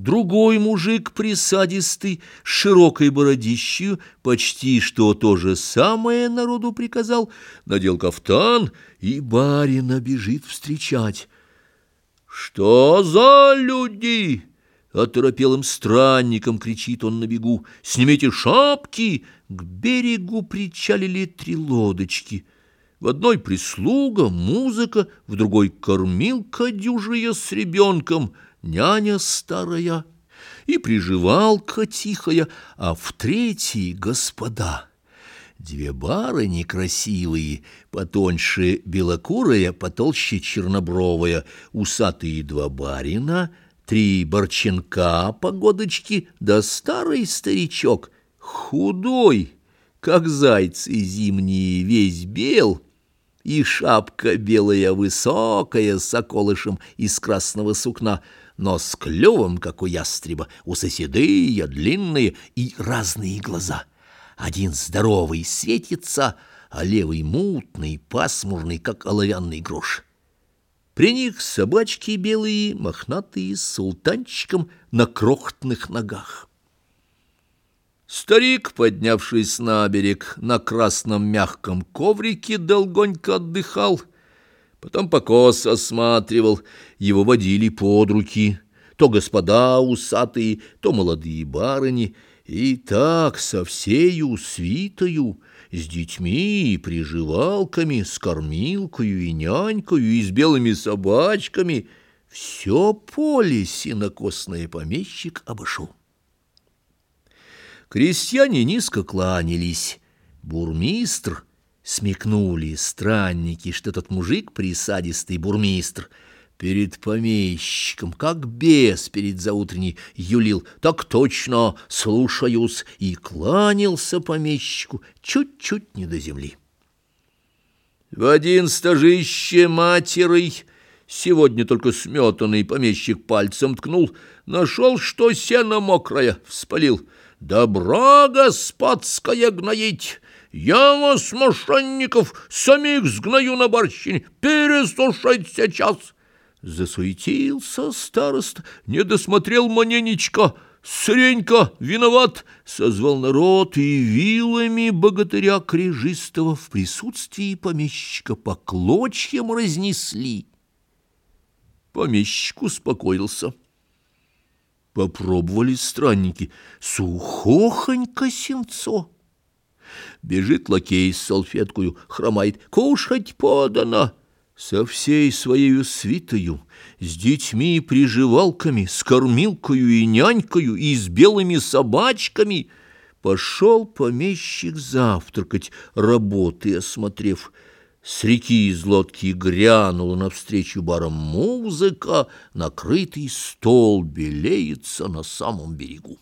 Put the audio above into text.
Другой мужик присадистый, с широкой бородищью, почти что то же самое народу приказал, надел кафтан, и барина бежит встречать. «Что за люди?» — оторопелым странником кричит он на бегу. «Снимите шапки!» К берегу причалили три лодочки. В одной прислуга, музыка, в другой кормилка дюжая с ребенком — няня старая и приживалка тихая, а в третьей — господа. Две барыни красивые, потоньше белокурая, потолще чернобровая, усатые два барина, три борченка погодочки, да старый старичок, худой, как зайцы зимние, весь бел — и шапка белая высокая с околышем из красного сукна, но с клювом, как у ястреба, у соседые, длинные и разные глаза. Один здоровый светится, а левый мутный, пасмурный, как оловянный грош. При них собачки белые, мохнатые, с султанчиком на крохотных ногах. Старик, поднявшись на берег, на красном мягком коврике долгонько отдыхал, потом покос осматривал, его водили под руки, то господа усатые, то молодые барыни, и так со всею свитою, с детьми и приживалками, с кормилкою и нянькою, и с белыми собачками, все поле синокосное помещик обошел. Крестьяне низко кланялись. Бурмистр, смекнули странники, что этот мужик присадистый бурмистр, перед помещиком, как бес перед заутренней, юлил, так точно, слушаюсь, и кланялся помещику чуть-чуть не до земли. В один стажище матерый, сегодня только сметанный помещик пальцем ткнул, нашел, что сено мокрое, вспалил — Добро господское гноить! Я вас, мошенников, самих сгною на борщине, пересушать сейчас!» Засуетился староста, не досмотрел маненечко, Сренька виноват, созвал народ и вилами богатыря крежистого в присутствии помещика по клочьям разнесли. Помещик успокоился. Попробовали странники. Сухохонько сенцо. Бежит лакей с салфеткою, хромает. Кушать подано. Со всей своей свитою, с детьми и приживалками, с кормилкою и нянькою, и с белыми собачками, пошел помещик завтракать, работы осмотрев, с реки из лодки грянула навстречу барам музыка, накрытый стол белеется на самом берегу.